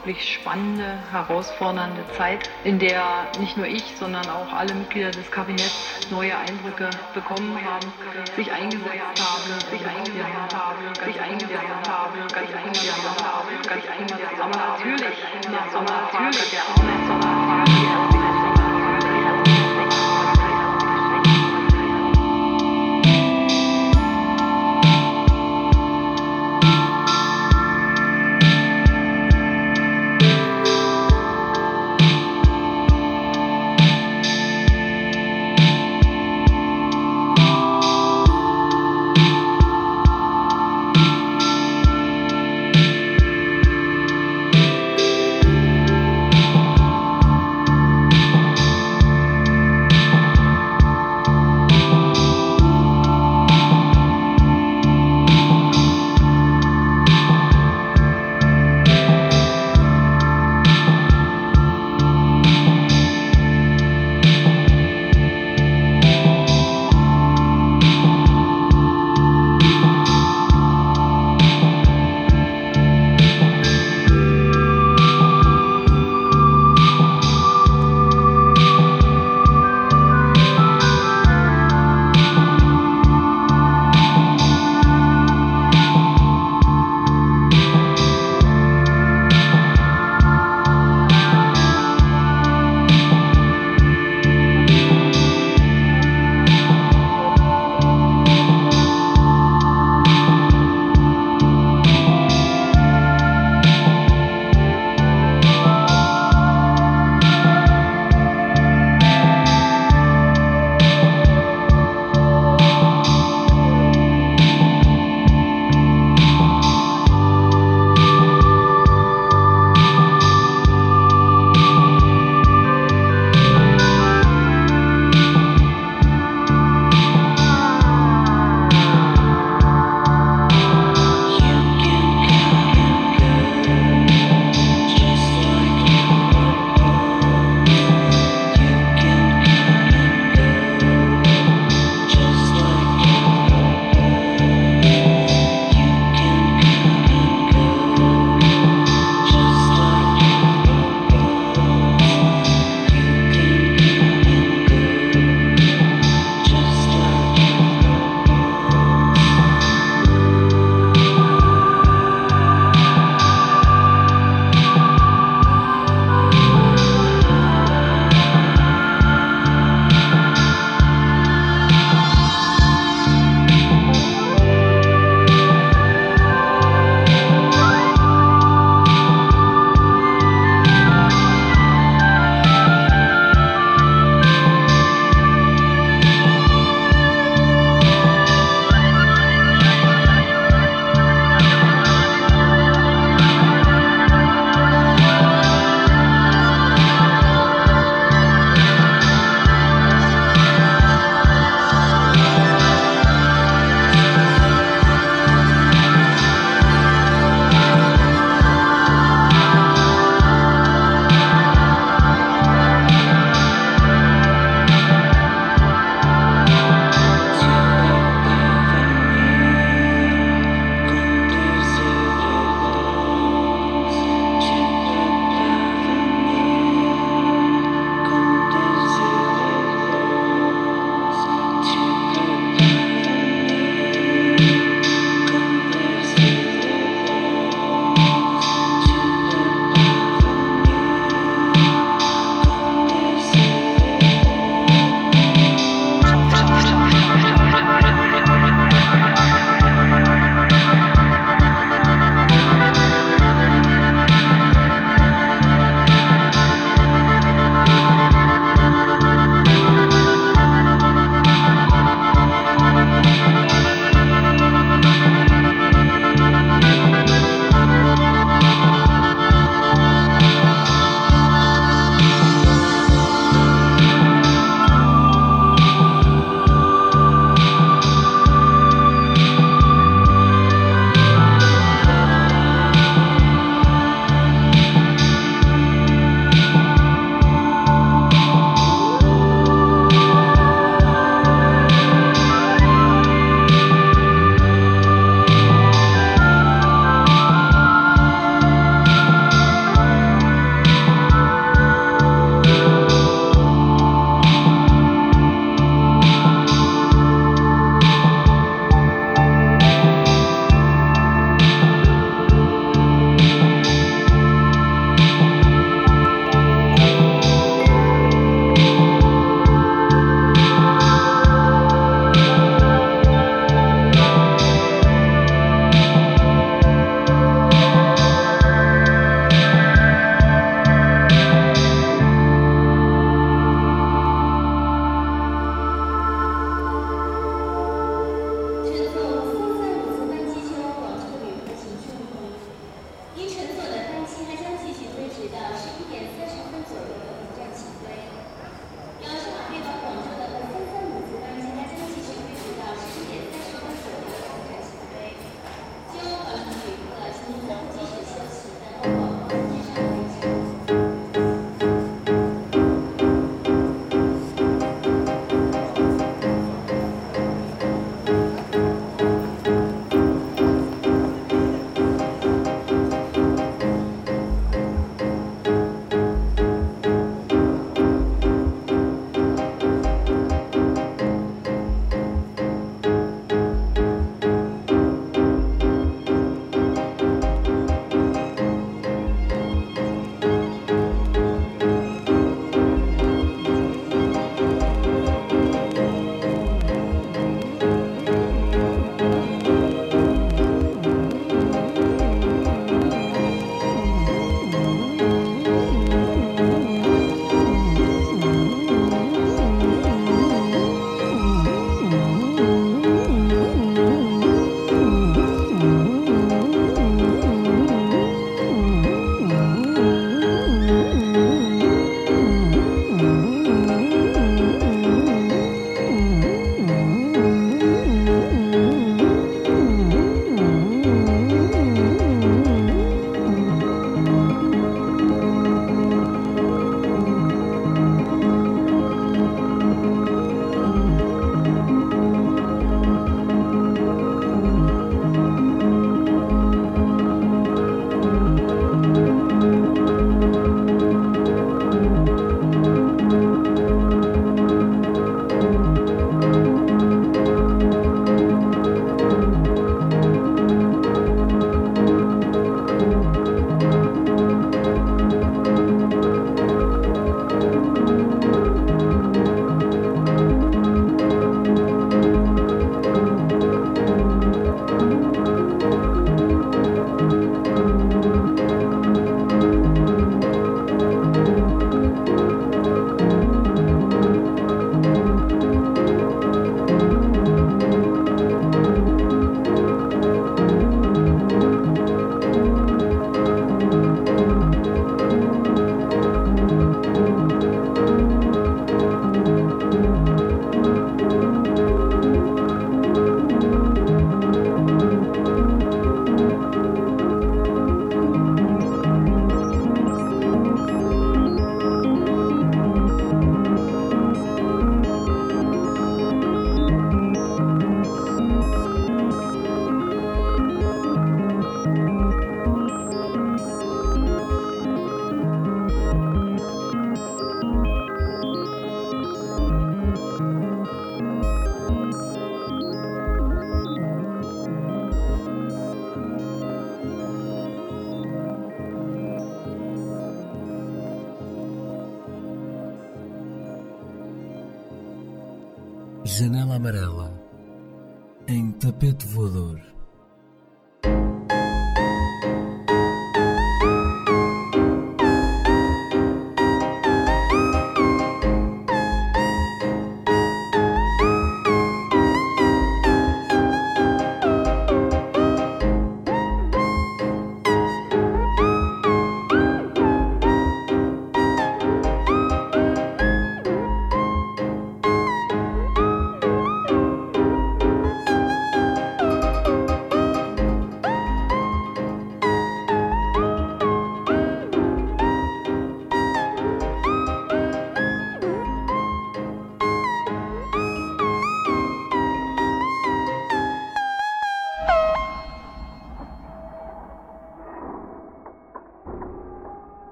Unglaublich spannende, herausfordernde Zeit, in der nicht nur ich, sondern auch alle Mitglieder des Kabinetts neue Eindrücke bekommen haben, sich eingesetzt haben, sich eingesetzt haben, sich eingesetzt haben, ganz eingesetzt haben, ganz eingesetzt haben. Aber natürlich, nach so einer natürlich, nach so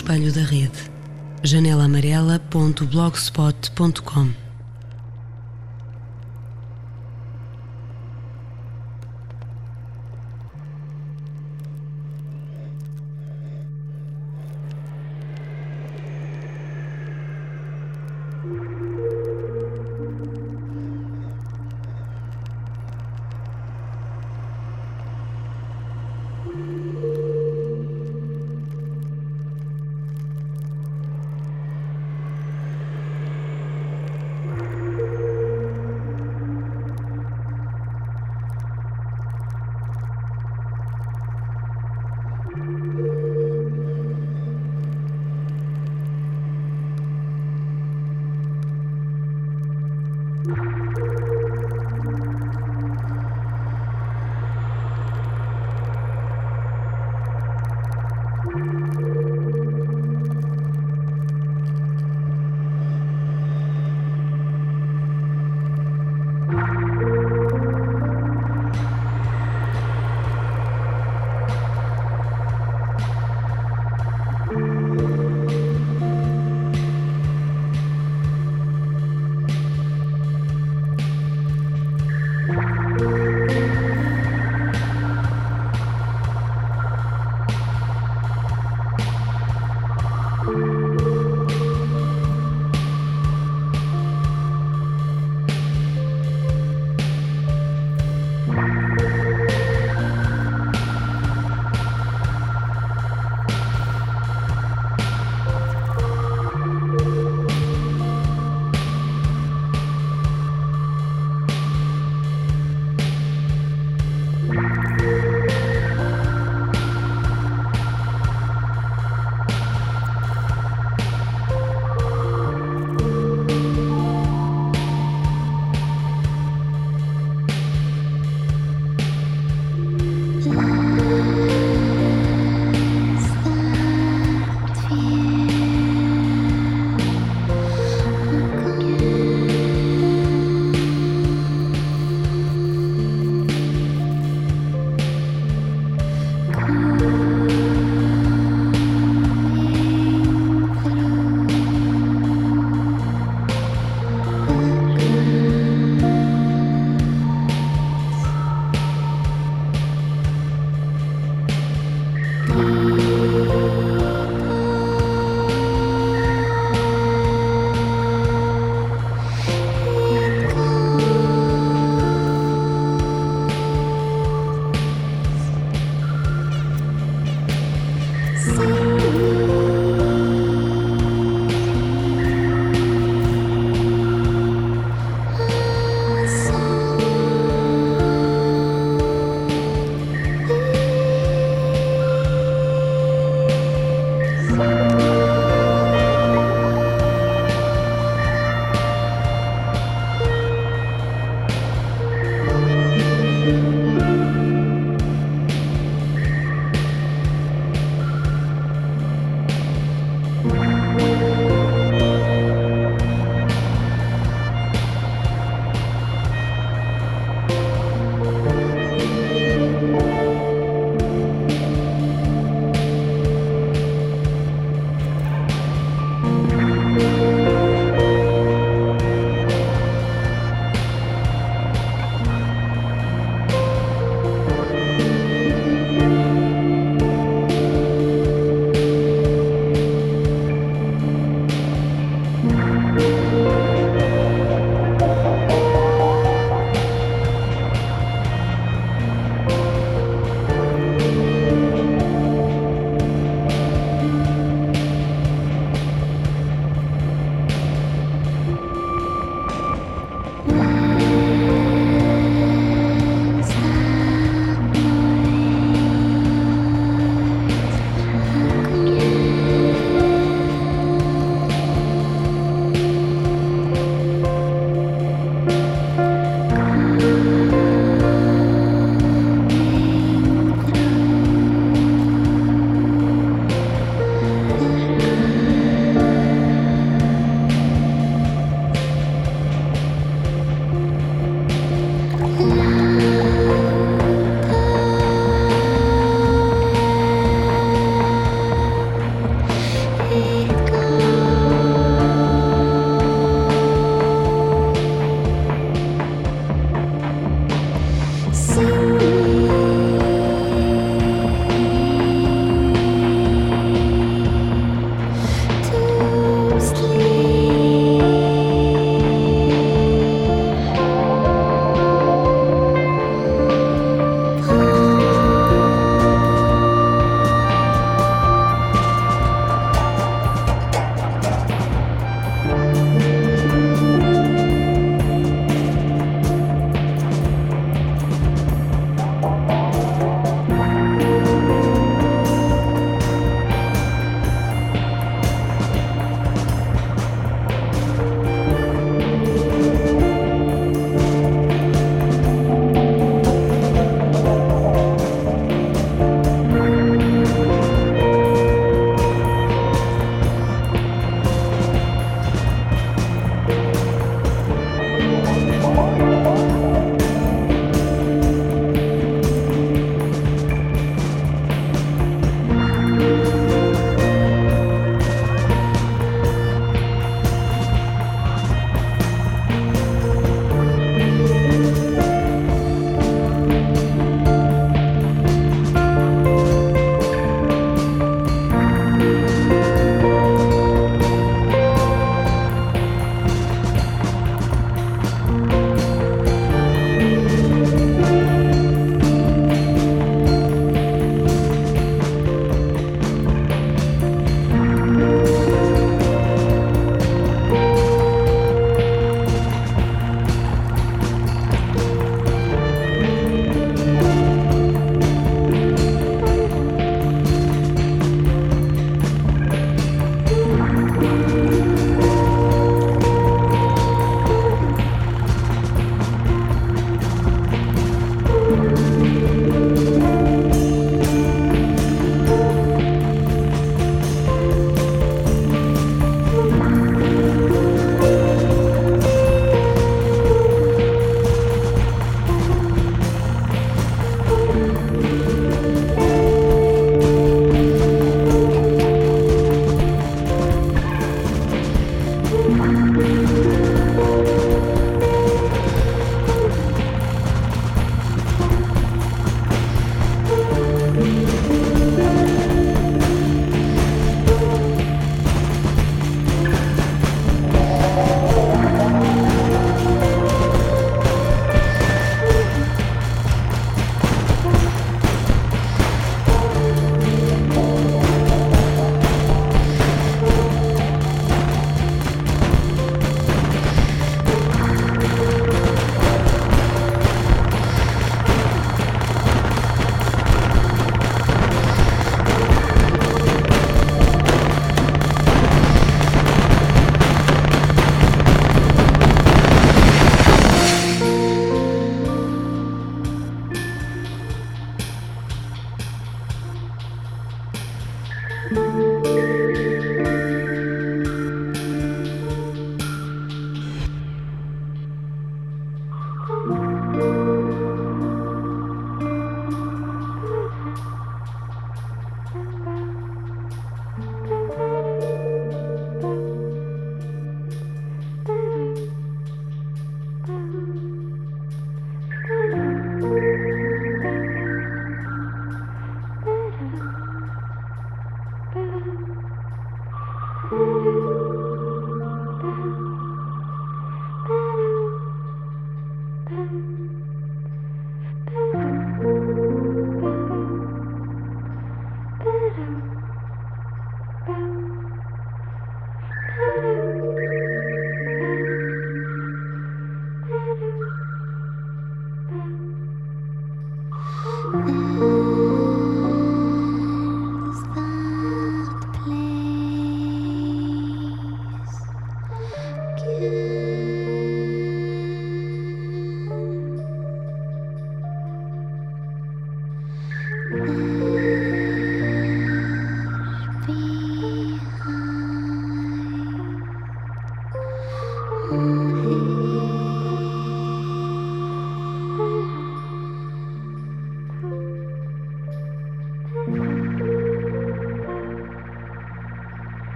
espelho da rede. janelaamarela.blogspot.com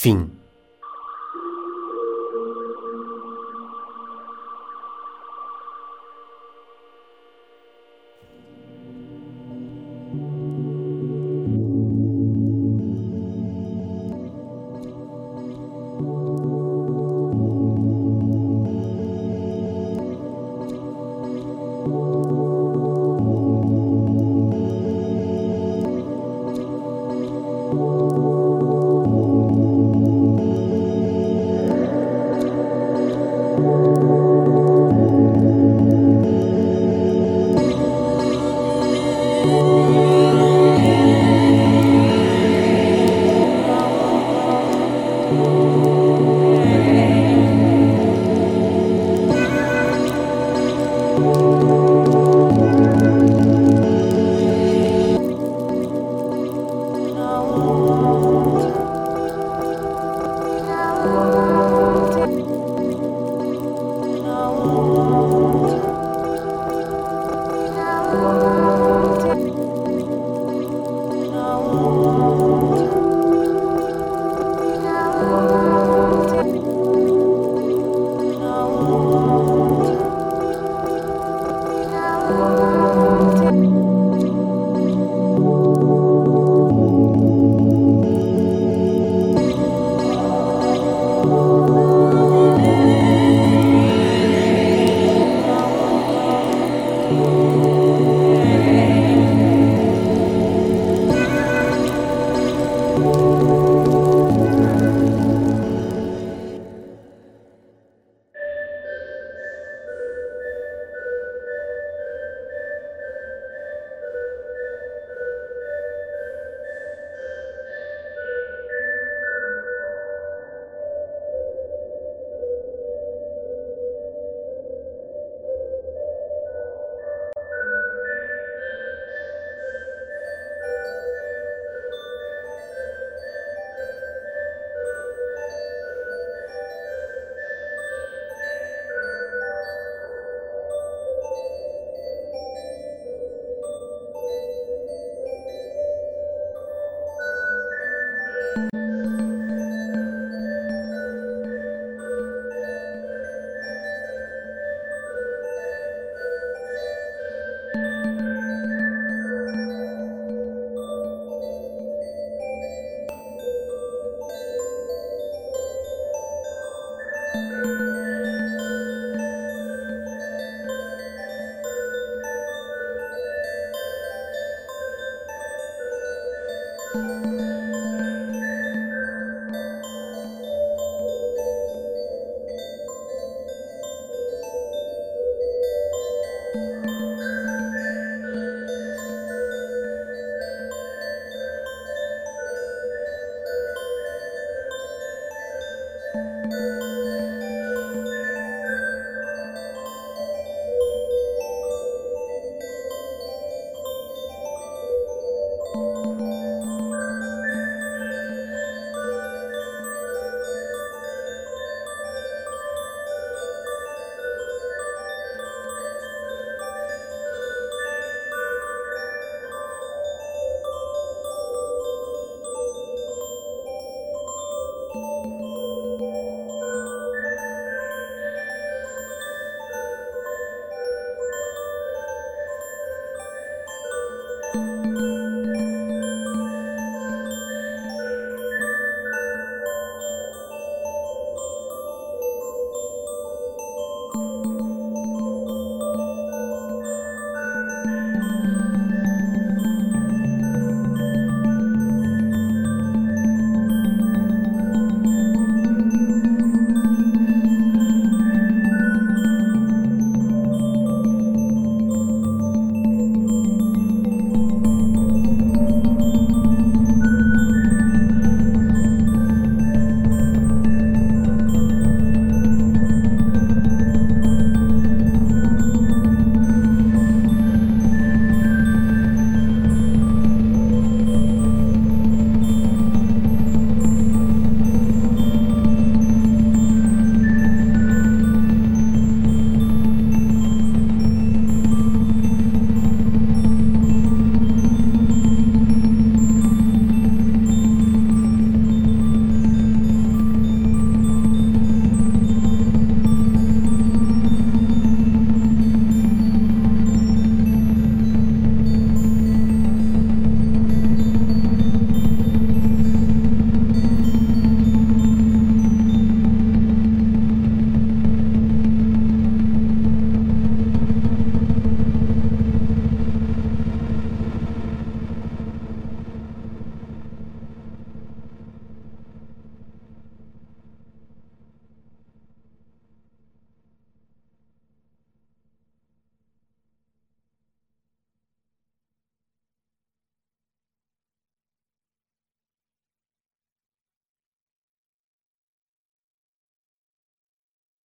Fin. Oh.